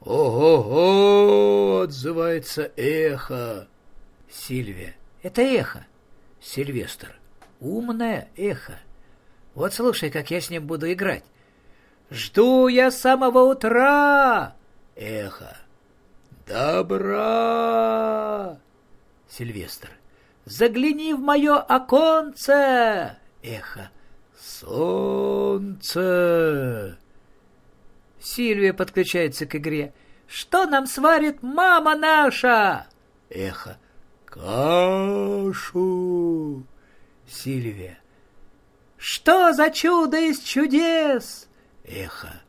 Ого-го! Отзывается эхо. Сильвия. Это эхо. Сильвестр. Умное эхо. Вот слушай, как я с ним буду играть. Жду я с самого утра. Эхо. Добра. Сильвестр. Загляни в мое оконце. Эхо. Солнце. Сильвия подключается к игре. Что нам сварит мама наша? Эхо. Кашу. Сильвия. Что за чудо из чудес? Эхо.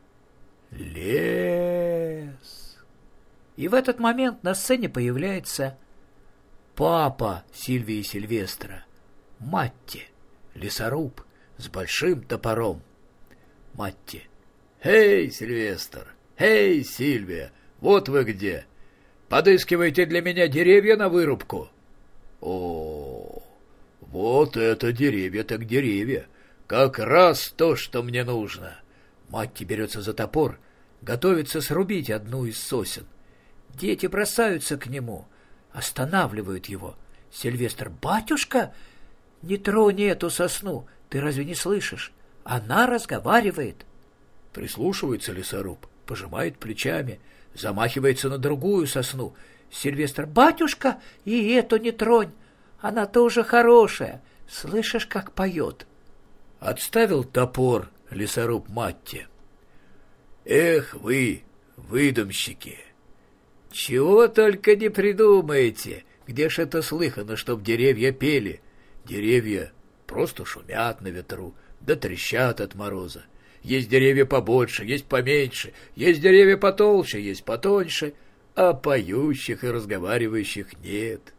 Лес. И в этот момент на сцене появляется папа Сильвии Сильвестра, Матти, лесоруб с большим топором. Матти. «Эй, Сильвестр! Эй, Сильвия! Вот вы где! Подыскиваете для меня деревья на вырубку?» «О, вот это деревья так деревья! Как раз то, что мне нужно!» Матти берется за топор, готовится срубить одну из сосен. Дети бросаются к нему, останавливают его. Сильвестр, батюшка, не трони эту сосну, ты разве не слышишь? Она разговаривает. Прислушивается лесоруб, пожимает плечами, замахивается на другую сосну. Сильвестр, батюшка, и эту не тронь, она тоже хорошая. Слышишь, как поет? Отставил топор лесоруб Матти. Эх вы, выдумщики! Чего только не придумаете! Где ж это слыхано, чтоб деревья пели? Деревья просто шумят на ветру, да трещат от мороза. Есть деревья побольше, есть поменьше, есть деревья потолще, есть потоньше, а поющих и разговаривающих нет.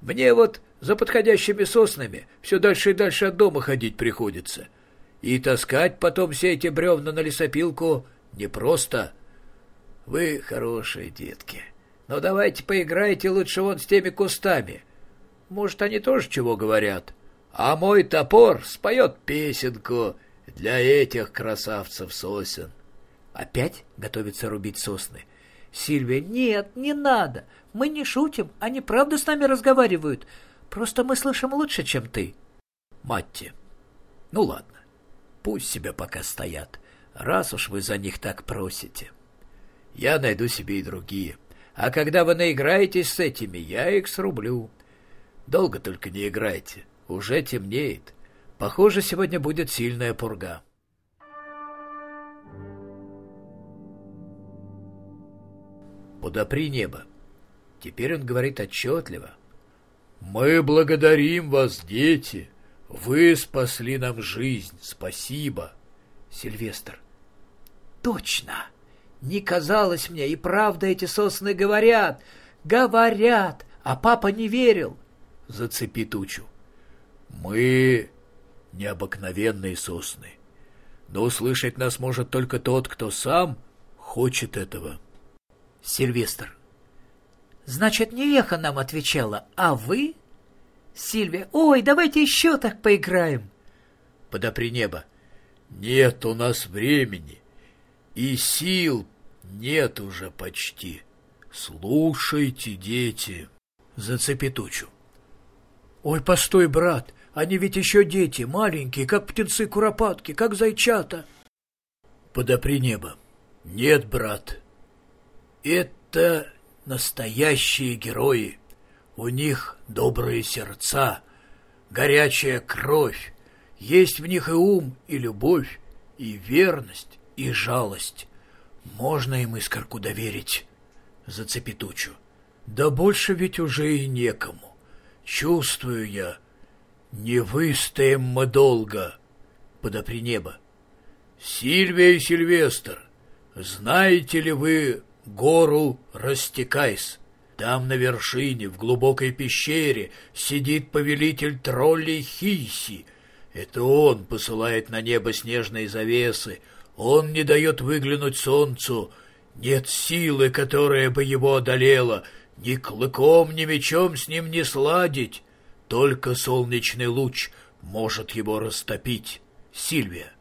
Мне вот за подходящими соснами все дальше и дальше от дома ходить приходится. И таскать потом все эти бревна на лесопилку непросто. Вы хорошие детки. Но давайте поиграйте лучше вон с теми кустами. Может, они тоже чего говорят. А мой топор споет песенку для этих красавцев сосен. Опять готовится рубить сосны. Сильвия, нет, не надо. Мы не шутим, они правда с нами разговаривают. Просто мы слышим лучше, чем ты. Матти, ну ладно, пусть себе пока стоят, раз уж вы за них так просите. Я найду себе и другие. А когда вы наиграетесь с этими, я их срублю. Долго только не играйте, уже темнеет. Похоже, сегодня будет сильная пурга. Подопри небо. Теперь он говорит отчетливо. «Мы благодарим вас, дети. Вы спасли нам жизнь. Спасибо». Сильвестр. «Точно! Не казалось мне, и правда эти сосны говорят. Говорят, а папа не верил». Зацепи тучу. «Мы необыкновенные сосны. Но услышать нас может только тот, кто сам хочет этого. Сильвестр. Значит, не эхо нам отвечала, а вы? Сильвия. Ой, давайте еще так поиграем. Подопри небо. Нет у нас времени. И сил нет уже почти. Слушайте, дети. Зацепи тучу. Ой, постой, брат. Они ведь еще дети, маленькие, как птенцы-куропатки, как зайчата. Подопри небо. Нет, брат. Это настоящие герои. У них добрые сердца, горячая кровь. Есть в них и ум, и любовь, и верность, и жалость. Можно им искорку доверить. Зацепи тучу. Да больше ведь уже и некому. Чувствую я, не выстоим мы долго. Подопри небо. Сильвия и Сильвестр, знаете ли вы гору Растекайс? Там на вершине, в глубокой пещере, сидит повелитель троллей Хиси. Это он посылает на небо снежные завесы. Он не дает выглянуть солнцу. Нет силы, которая бы его одолела. Ни клыком, ни мечом с ним не сладить. Только солнечный луч может его растопить. Сильвия.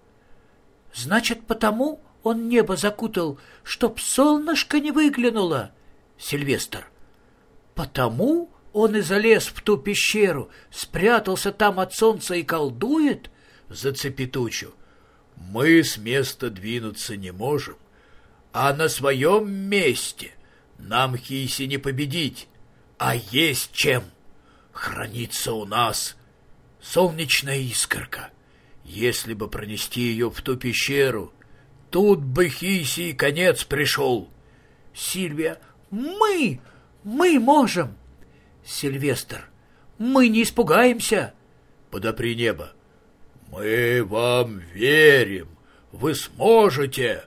Значит, потому Он небо закутал, чтоб солнышко не выглянуло. Сильвестр. Потому он и залез в ту пещеру, спрятался там от солнца и колдует? Зацепетучу. Мы с места двинуться не можем, а на своем месте нам Хиси не победить, а есть чем. Хранится у нас солнечная искорка. Если бы пронести ее в ту пещеру, тут бы Хиси конец пришел. Сильвия, мы, мы можем. Сильвестр, мы не испугаемся. Подопри небо. Мы вам верим. Вы сможете.